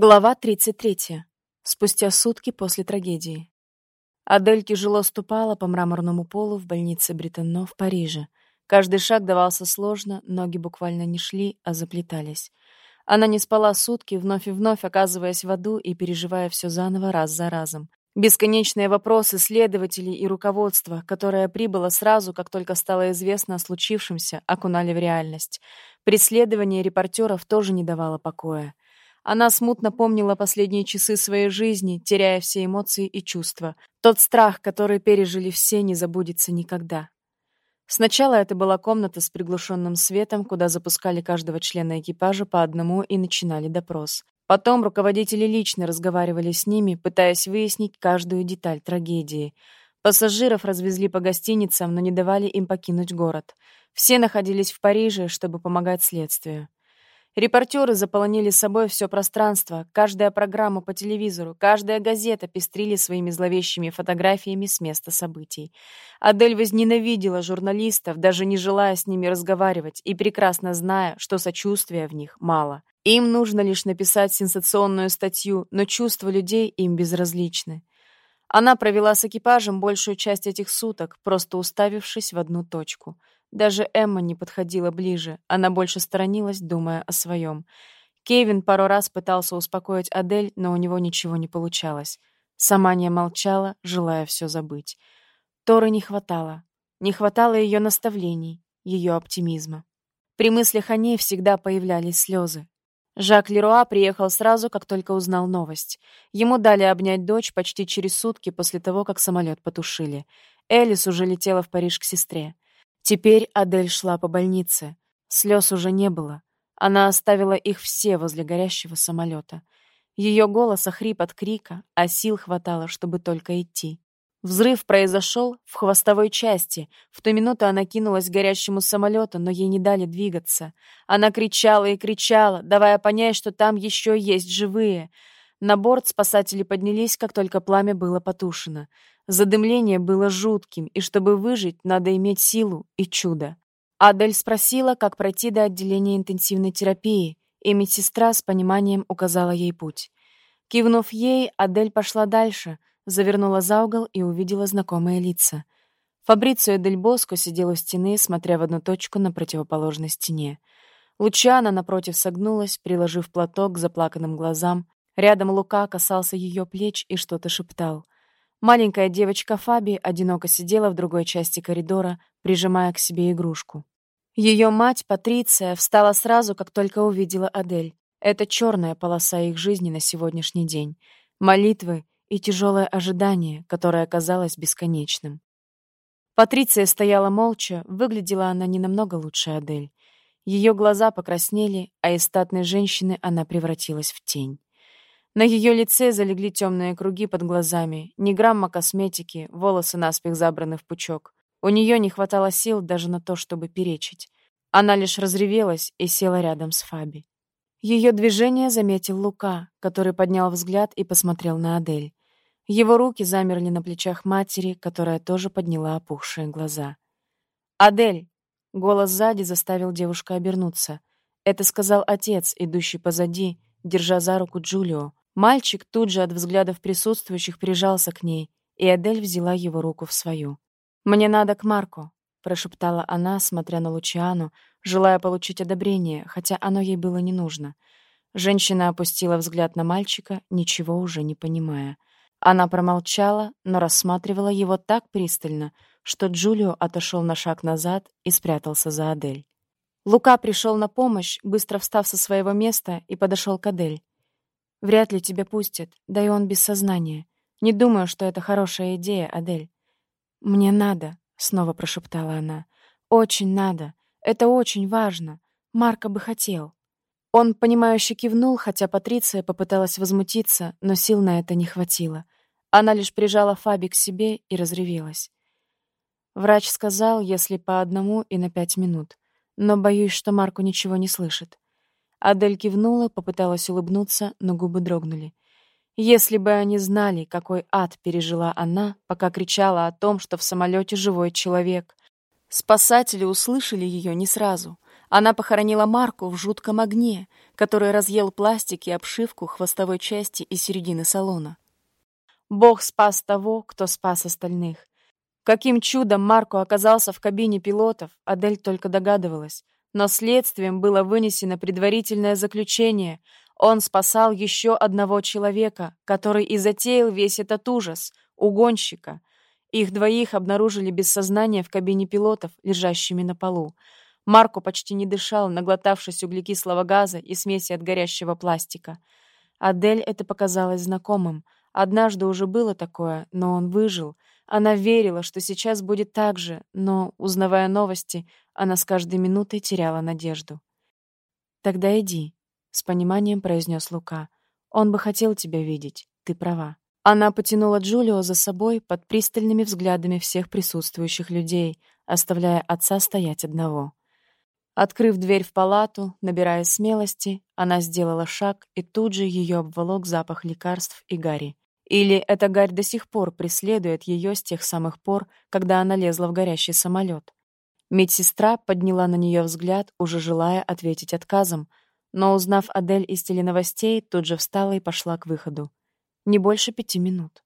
Глава 33. Спустя сутки после трагедии. Адель тяжело ступала по мраморному полу в больнице Британно в Париже. Каждый шаг давался сложно, ноги буквально не шли, а заплетались. Она не спала сутки, вновь и вновь оказываясь в аду и переживая все заново раз за разом. Бесконечные вопросы следователей и руководства, которое прибыло сразу, как только стало известно о случившемся, окунали в реальность. Преследование репортеров тоже не давало покоя. Она смутно помнила последние часы своей жизни, теряя все эмоции и чувства. Тот страх, который пережили все, не забудется никогда. Сначала это была комната с приглушенным светом, куда запускали каждого члена экипажа по одному и начинали допрос. Потом руководители лично разговаривали с ними, пытаясь выяснить каждую деталь трагедии. Пассажиров развезли по гостиницам, но не давали им покинуть город. Все находились в Париже, чтобы помогать следствию. Репортеры заполонили собой все пространство, каждая программа по телевизору, каждая газета пестрили своими зловещими фотографиями с места событий. Адель возненавидела журналистов, даже не желая с ними разговаривать и прекрасно зная, что сочувствия в них мало. Им нужно лишь написать сенсационную статью, но чувства людей им безразличны. Она провела с экипажем большую часть этих суток, просто уставившись в одну точку — даже Эмма не подходила ближе, она больше сторонилась, думая о своем. Кевин пару раз пытался успокоить Адель, но у него ничего не получалось. Сама не молчала, желая все забыть. Торы не хватало. Не хватало ее наставлений, ее оптимизма. При мыслях о ней всегда появлялись слезы. Жак Леруа приехал сразу, как только узнал новость. Ему дали обнять дочь почти через сутки после того, как самолет потушили. Элис уже летела в Париж к сестре. Теперь Адель шла по больнице. Слез уже не было. Она оставила их все возле горящего самолета. Ее голос охрип от крика, а сил хватало, чтобы только идти. Взрыв произошел в хвостовой части. В ту минуту она кинулась к горящему самолету, но ей не дали двигаться. Она кричала и кричала, давая понять, что там еще есть живые. На борт спасатели поднялись, как только пламя было потушено. Задымление было жутким, и чтобы выжить, надо иметь силу и чудо. Адель спросила, как пройти до отделения интенсивной терапии, и медсестра с пониманием указала ей путь. Кивнув ей, Адель пошла дальше, завернула за угол и увидела знакомые лица. Фабрицио Дель Боско сидел у стены, смотря в одну точку на противоположной стене. Лучана напротив согнулась, приложив платок к заплаканным глазам. Рядом Лука касался ее плеч и что-то шептал — Маленькая девочка Фаби одиноко сидела в другой части коридора, прижимая к себе игрушку. Ее мать, Патриция, встала сразу, как только увидела Адель. Это черная полоса их жизни на сегодняшний день. Молитвы и тяжелое ожидание, которое казалось бесконечным. Патриция стояла молча, выглядела она не намного лучше Адель. Ее глаза покраснели, а из статной женщины она превратилась в тень. На ее лице залегли темные круги под глазами, ни грамма косметики, волосы наспех забраны в пучок. У нее не хватало сил даже на то, чтобы перечить. Она лишь разревелась и села рядом с Фаби. Ее движение заметил Лука, который поднял взгляд и посмотрел на Адель. Его руки замерли на плечах матери, которая тоже подняла опухшие глаза. «Адель!» — голос сзади заставил девушку обернуться. Это сказал отец, идущий позади, держа за руку Джулио. Мальчик тут же от взглядов присутствующих прижался к ней, и Адель взяла его руку в свою. «Мне надо к Марку», — прошептала она, смотря на Лучиану, желая получить одобрение, хотя оно ей было не нужно. Женщина опустила взгляд на мальчика, ничего уже не понимая. Она промолчала, но рассматривала его так пристально, что Джулио отошел на шаг назад и спрятался за Адель. Лука пришел на помощь, быстро встав со своего места, и подошел к Адель. Вряд ли тебя пустят, да и он без сознания. Не думаю, что это хорошая идея, Адель. Мне надо, снова прошептала она. Очень надо. Это очень важно. Марко бы хотел. Он, понимающе кивнул, хотя Патриция попыталась возмутиться, но сил на это не хватило. Она лишь прижала Фаби к себе и разревелась. Врач сказал, если по одному и на пять минут. Но боюсь, что Марку ничего не слышит. Адель кивнула, попыталась улыбнуться, но губы дрогнули. Если бы они знали, какой ад пережила она, пока кричала о том, что в самолете живой человек. Спасатели услышали ее не сразу. Она похоронила Марку в жутком огне, который разъел пластик и обшивку хвостовой части и середины салона. Бог спас того, кто спас остальных. Каким чудом Марко оказался в кабине пилотов, Адель только догадывалась. Но следствием было вынесено предварительное заключение. Он спасал еще одного человека, который и затеял весь этот ужас — угонщика. Их двоих обнаружили без сознания в кабине пилотов, лежащими на полу. Марко почти не дышал, наглотавшись углекислого газа и смеси от горящего пластика. Адель это показалось знакомым. Однажды уже было такое, но он выжил. Она верила, что сейчас будет так же, но, узнавая новости, она с каждой минутой теряла надежду. «Тогда иди», — с пониманием произнес Лука. «Он бы хотел тебя видеть. Ты права». Она потянула Джулио за собой под пристальными взглядами всех присутствующих людей, оставляя отца стоять одного. Открыв дверь в палату, набирая смелости, она сделала шаг, и тут же ее обволок запах лекарств и гари. Или эта гарь до сих пор преследует ее с тех самых пор, когда она лезла в горящий самолет. Медсестра подняла на нее взгляд, уже желая ответить отказом, но, узнав Адель из теленовостей, тут же встала и пошла к выходу. Не больше пяти минут.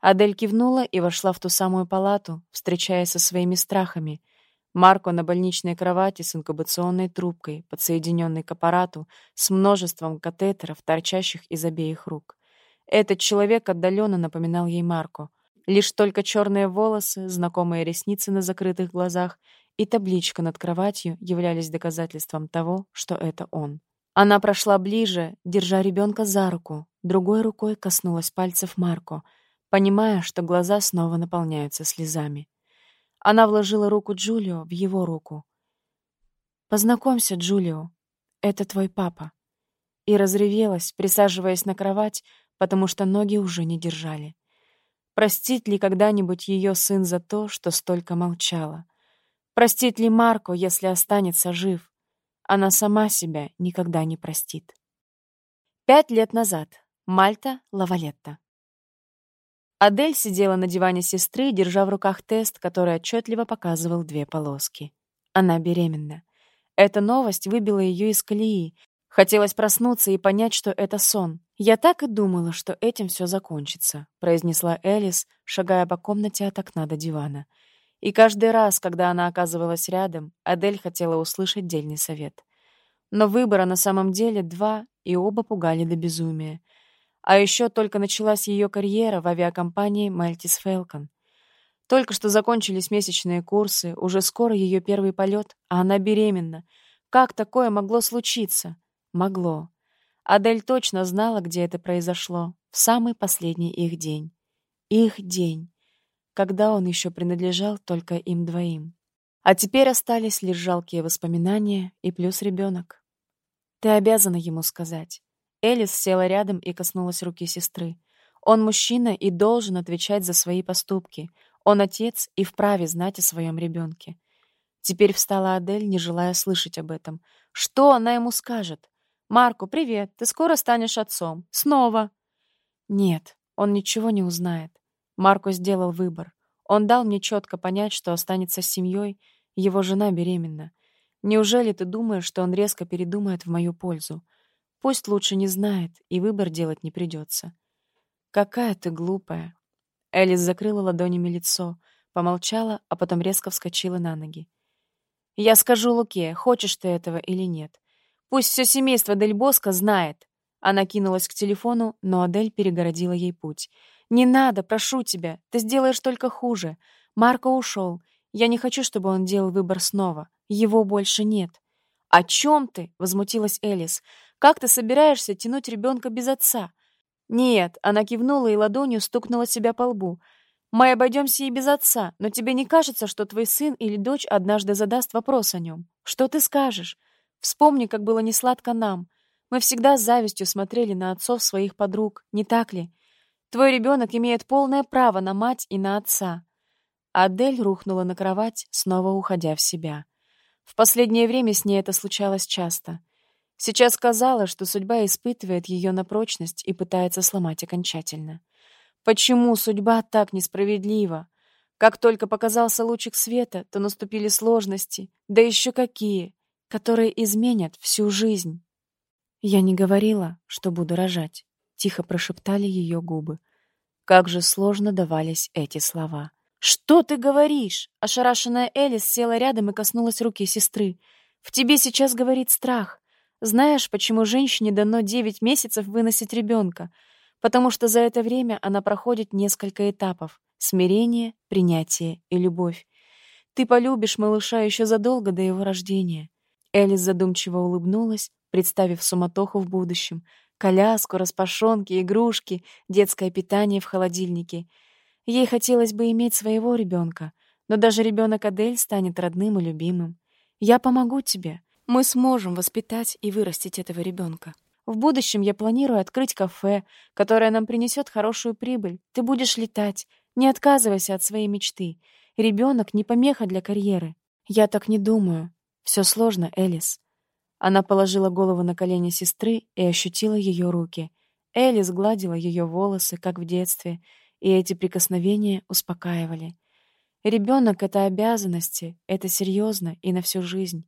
Адель кивнула и вошла в ту самую палату, встречаясь со своими страхами — Марко на больничной кровати с инкубационной трубкой, подсоединенной к аппарату, с множеством катетеров, торчащих из обеих рук. Этот человек отдаленно напоминал ей Марко. Лишь только черные волосы, знакомые ресницы на закрытых глазах и табличка над кроватью являлись доказательством того, что это он. Она прошла ближе, держа ребенка за руку, другой рукой коснулась пальцев Марко, понимая, что глаза снова наполняются слезами. Она вложила руку Джулио в его руку. «Познакомься, Джулио. Это твой папа». И разревелась, присаживаясь на кровать, потому что ноги уже не держали. Простит ли когда-нибудь ее сын за то, что столько молчала? Простит ли Марко, если останется жив? Она сама себя никогда не простит. Пять лет назад. Мальта, Лавалетта. Адель сидела на диване сестры, держа в руках тест, который отчетливо показывал две полоски. Она беременна. Эта новость выбила ее из колеи. Хотелось проснуться и понять, что это сон. «Я так и думала, что этим все закончится», — произнесла Элис, шагая по комнате от окна до дивана. И каждый раз, когда она оказывалась рядом, Адель хотела услышать дельный совет. Но выбора на самом деле два, и оба пугали до безумия — а еще только началась ее карьера в авиакомпании Maltese Falcon. Только что закончились месячные курсы, уже скоро ее первый полет, а она беременна. Как такое могло случиться? Могло. Адель точно знала, где это произошло, в самый последний их день. Их день, когда он еще принадлежал только им двоим. А теперь остались лишь жалкие воспоминания и плюс ребенок. Ты обязана ему сказать. Элис села рядом и коснулась руки сестры. Он мужчина и должен отвечать за свои поступки. Он отец и вправе знать о своем ребенке. Теперь встала Адель, не желая слышать об этом. Что она ему скажет? «Марку, привет, ты скоро станешь отцом. Снова!» Нет, он ничего не узнает. Марко сделал выбор. Он дал мне четко понять, что останется с семьей, его жена беременна. Неужели ты думаешь, что он резко передумает в мою пользу? Пусть лучше не знает, и выбор делать не придется. Какая ты глупая. Элис закрыла ладонями лицо, помолчала, а потом резко вскочила на ноги. Я скажу Луке, хочешь ты этого или нет. Пусть все семейство Дель Боско знает. Она кинулась к телефону, но Адель перегородила ей путь. «Не надо, прошу тебя, ты сделаешь только хуже. Марко ушел. Я не хочу, чтобы он делал выбор снова. Его больше нет». «О чем ты?» — возмутилась Элис. Как ты собираешься тянуть ребенка без отца? Нет, она кивнула и ладонью стукнула себя по лбу. Мы обойдемся и без отца, но тебе не кажется, что твой сын или дочь однажды задаст вопрос о нем? Что ты скажешь? Вспомни, как было несладко нам. Мы всегда с завистью смотрели на отцов своих подруг, не так ли? Твой ребенок имеет полное право на мать и на отца. Адель рухнула на кровать, снова уходя в себя. В последнее время с ней это случалось часто. Сейчас казалось, что судьба испытывает ее на прочность и пытается сломать окончательно. Почему судьба так несправедлива? Как только показался лучик света, то наступили сложности. Да еще какие! Которые изменят всю жизнь. Я не говорила, что буду рожать, тихо прошептали ее губы. Как же сложно давались эти слова. «Что ты говоришь?» Ошарашенная Элис села рядом и коснулась руки сестры. «В тебе сейчас говорит страх. Знаешь, почему женщине дано девять месяцев выносить ребенка? Потому что за это время она проходит несколько этапов — смирение, принятие и любовь. Ты полюбишь малыша еще задолго до его рождения». Элис задумчиво улыбнулась, представив суматоху в будущем. Коляску, распашонки, игрушки, детское питание в холодильнике — Ей хотелось бы иметь своего ребенка, но даже ребенок Адель станет родным и любимым. Я помогу тебе. Мы сможем воспитать и вырастить этого ребенка. В будущем я планирую открыть кафе, которое нам принесет хорошую прибыль. Ты будешь летать. Не отказывайся от своей мечты. Ребенок не помеха для карьеры. Я так не думаю. Все сложно, Элис. Она положила голову на колени сестры и ощутила ее руки. Элис гладила ее волосы, как в детстве, и эти прикосновения успокаивали. Ребенок — это обязанности, это серьезно и на всю жизнь.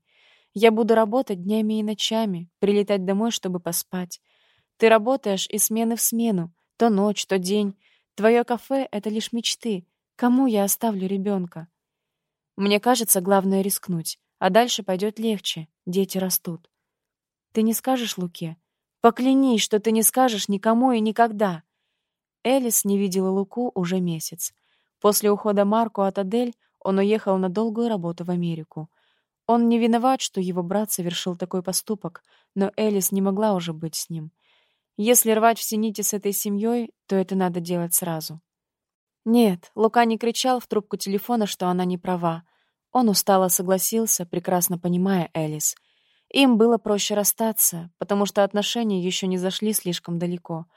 Я буду работать днями и ночами, прилетать домой, чтобы поспать. Ты работаешь из смены в смену, то ночь, то день. Твое кафе — это лишь мечты. Кому я оставлю ребенка? Мне кажется, главное рискнуть, а дальше пойдет легче, дети растут. Ты не скажешь Луке? Поклянись, что ты не скажешь никому и никогда. Элис не видела Луку уже месяц. После ухода Марко от Адель он уехал на долгую работу в Америку. Он не виноват, что его брат совершил такой поступок, но Элис не могла уже быть с ним. Если рвать все нити с этой семьей, то это надо делать сразу. Нет, Лука не кричал в трубку телефона, что она не права. Он устало согласился, прекрасно понимая Элис. Им было проще расстаться, потому что отношения еще не зашли слишком далеко —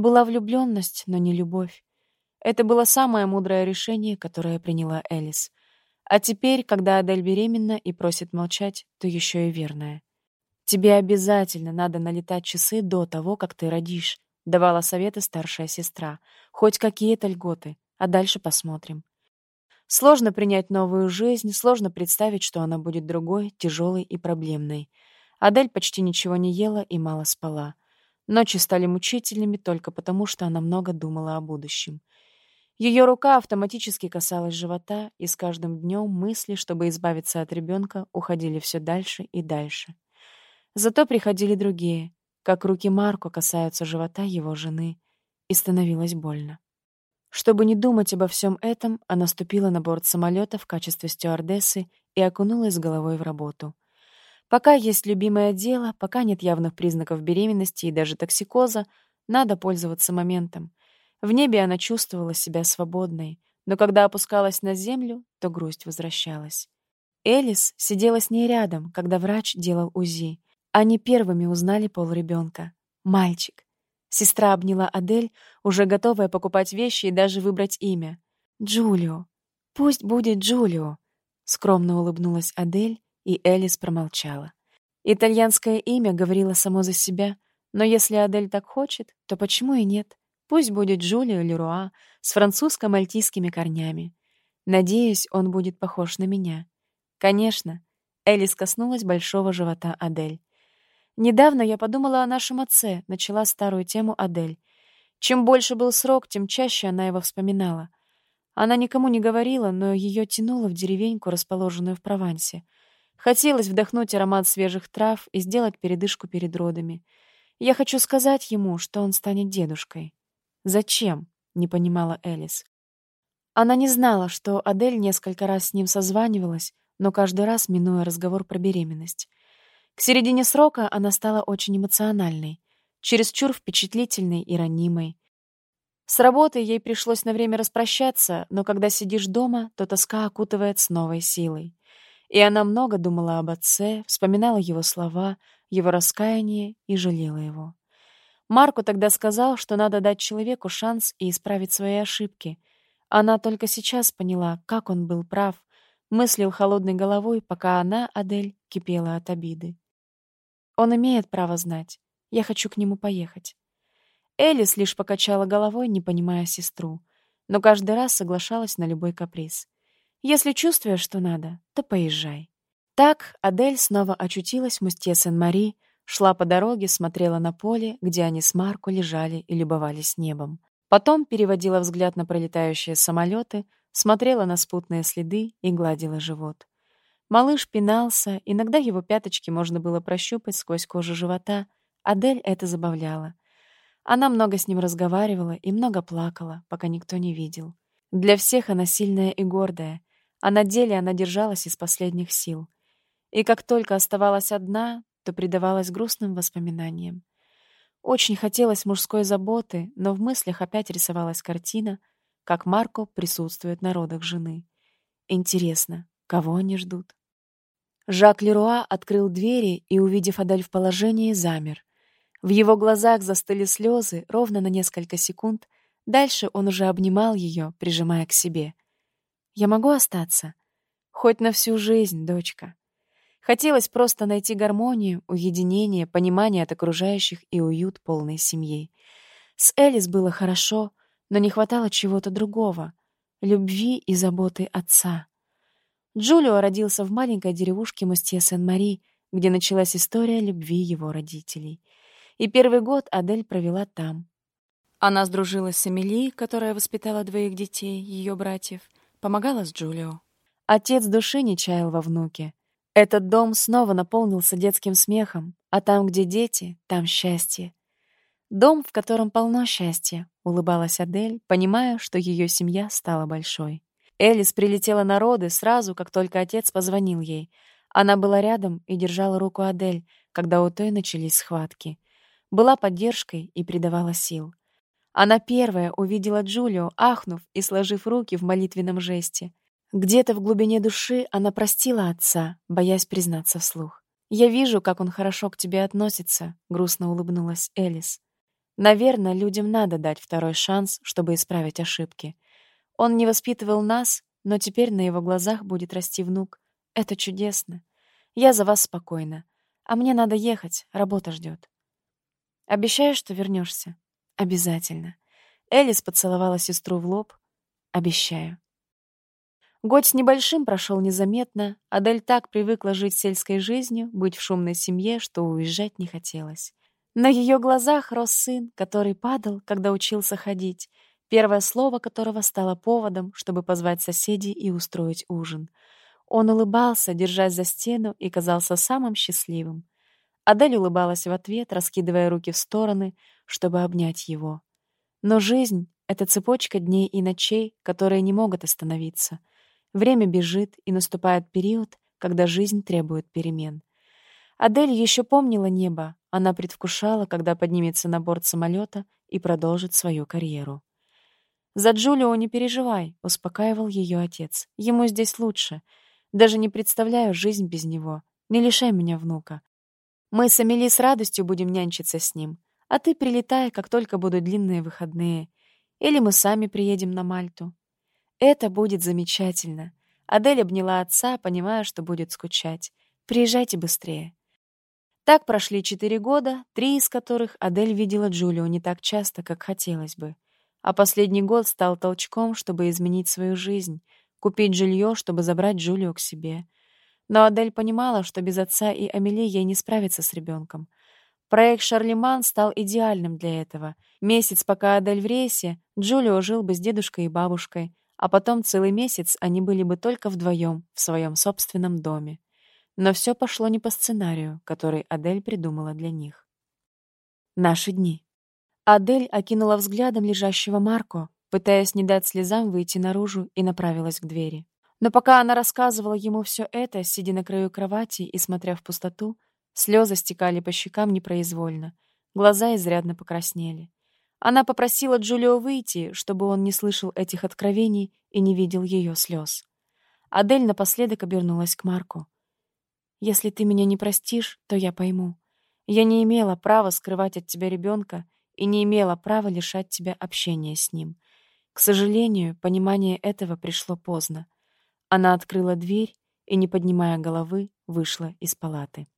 была влюбленность, но не любовь. Это было самое мудрое решение, которое приняла Элис. А теперь, когда Адель беременна и просит молчать, то еще и верная. «Тебе обязательно надо налетать часы до того, как ты родишь», — давала советы старшая сестра. «Хоть какие-то льготы, а дальше посмотрим». Сложно принять новую жизнь, сложно представить, что она будет другой, тяжелой и проблемной. Адель почти ничего не ела и мало спала. Ночи стали мучительными только потому, что она много думала о будущем. Ее рука автоматически касалась живота, и с каждым днем мысли, чтобы избавиться от ребенка, уходили все дальше и дальше. Зато приходили другие, как руки Марко касаются живота его жены, и становилось больно. Чтобы не думать обо всем этом, она ступила на борт самолета в качестве стюардессы и окунулась головой в работу. Пока есть любимое дело, пока нет явных признаков беременности и даже токсикоза, надо пользоваться моментом. В небе она чувствовала себя свободной, но когда опускалась на землю, то грусть возвращалась. Элис сидела с ней рядом, когда врач делал УЗИ. Они первыми узнали пол ребенка. Мальчик. Сестра обняла Адель, уже готовая покупать вещи и даже выбрать имя. «Джулио. Пусть будет Джулио», — скромно улыбнулась Адель и Элис промолчала. Итальянское имя говорило само за себя, но если Адель так хочет, то почему и нет? Пусть будет Джулио Леруа с французско-мальтийскими корнями. Надеюсь, он будет похож на меня. Конечно. Элис коснулась большого живота Адель. Недавно я подумала о нашем отце, начала старую тему Адель. Чем больше был срок, тем чаще она его вспоминала. Она никому не говорила, но ее тянуло в деревеньку, расположенную в Провансе — Хотелось вдохнуть аромат свежих трав и сделать передышку перед родами. Я хочу сказать ему, что он станет дедушкой. Зачем? не понимала Элис. Она не знала, что Адель несколько раз с ним созванивалась, но каждый раз минуя разговор про беременность. К середине срока она стала очень эмоциональной, чересчур впечатлительной и ранимой. С работы ей пришлось на время распрощаться, но когда сидишь дома, то тоска окутывает с новой силой. И она много думала об отце, вспоминала его слова, его раскаяние и жалела его. Марко тогда сказал, что надо дать человеку шанс и исправить свои ошибки. Она только сейчас поняла, как он был прав, мыслил холодной головой, пока она, Адель, кипела от обиды. Он имеет право знать. Я хочу к нему поехать. Элис лишь покачала головой, не понимая сестру, но каждый раз соглашалась на любой каприз. Если чувствуешь, что надо, то поезжай. Так Адель снова очутилась в Мустье Сен-Мари, шла по дороге, смотрела на поле, где они с Марко лежали и любовались небом. Потом переводила взгляд на пролетающие самолеты, смотрела на спутные следы и гладила живот. Малыш пинался, иногда его пяточки можно было прощупать сквозь кожу живота. Адель это забавляла. Она много с ним разговаривала и много плакала, пока никто не видел. Для всех она сильная и гордая, а на деле она держалась из последних сил — и как только оставалась одна, то предавалась грустным воспоминаниям. Очень хотелось мужской заботы, но в мыслях опять рисовалась картина, как Марко присутствует на родах жены. Интересно, кого они ждут? Жак Леруа открыл двери и, увидев Адель в положении, замер. В его глазах застыли слезы ровно на несколько секунд. Дальше он уже обнимал ее, прижимая к себе. «Я могу остаться?» «Хоть на всю жизнь, дочка». Хотелось просто найти гармонию, уединение, понимание от окружающих и уют полной семьи. С Элис было хорошо, но не хватало чего-то другого — любви и заботы отца. Джулио родился в маленькой деревушке Мустье Сен-Мари, где началась история любви его родителей. И первый год Адель провела там. Она сдружилась с Эмили, которая воспитала двоих детей, ее братьев, помогала с Джулио. Отец души не чаял во внуке — этот дом снова наполнился детским смехом, а там, где дети, там счастье. Дом, в котором полно счастья, улыбалась Адель, понимая, что ее семья стала большой. Элис прилетела на роды сразу, как только отец позвонил ей. Она была рядом и держала руку Адель, когда у той начались схватки. Была поддержкой и придавала сил. Она первая увидела Джулио, ахнув и сложив руки в молитвенном жесте. Где-то в глубине души она простила отца, боясь признаться вслух. «Я вижу, как он хорошо к тебе относится», — грустно улыбнулась Элис. «Наверное, людям надо дать второй шанс, чтобы исправить ошибки. Он не воспитывал нас, но теперь на его глазах будет расти внук. Это чудесно. Я за вас спокойна. А мне надо ехать, работа ждет. Обещаешь, что вернешься? Обязательно. Элис поцеловала сестру в лоб. Обещаю. Год с небольшим прошел незаметно, Адель так привыкла жить сельской жизнью, быть в шумной семье, что уезжать не хотелось. На ее глазах рос сын, который падал, когда учился ходить, первое слово которого стало поводом, чтобы позвать соседей и устроить ужин. Он улыбался, держась за стену, и казался самым счастливым. Адель улыбалась в ответ, раскидывая руки в стороны, чтобы обнять его. Но жизнь — это цепочка дней и ночей, которые не могут остановиться — Время бежит, и наступает период, когда жизнь требует перемен. Адель еще помнила небо, она предвкушала, когда поднимется на борт самолета и продолжит свою карьеру. «За Джулио не переживай», — успокаивал ее отец. «Ему здесь лучше. Даже не представляю жизнь без него. Не лишай меня внука. Мы с Амели с радостью будем нянчиться с ним, а ты прилетай, как только будут длинные выходные. Или мы сами приедем на Мальту. «Это будет замечательно». Адель обняла отца, понимая, что будет скучать. «Приезжайте быстрее». Так прошли четыре года, три из которых Адель видела Джулио не так часто, как хотелось бы. А последний год стал толчком, чтобы изменить свою жизнь, купить жилье, чтобы забрать Джулио к себе. Но Адель понимала, что без отца и Амели ей не справиться с ребенком. Проект «Шарлеман» стал идеальным для этого. Месяц, пока Адель в рейсе, Джулио жил бы с дедушкой и бабушкой, а потом целый месяц они были бы только вдвоем в своем собственном доме. Но все пошло не по сценарию, который Адель придумала для них. Наши дни. Адель окинула взглядом лежащего Марко, пытаясь не дать слезам выйти наружу, и направилась к двери. Но пока она рассказывала ему все это, сидя на краю кровати и смотря в пустоту, слезы стекали по щекам непроизвольно, глаза изрядно покраснели. Она попросила Джулио выйти, чтобы он не слышал этих откровений и не видел ее слез. Адель напоследок обернулась к Марку. «Если ты меня не простишь, то я пойму. Я не имела права скрывать от тебя ребенка и не имела права лишать тебя общения с ним. К сожалению, понимание этого пришло поздно. Она открыла дверь и, не поднимая головы, вышла из палаты.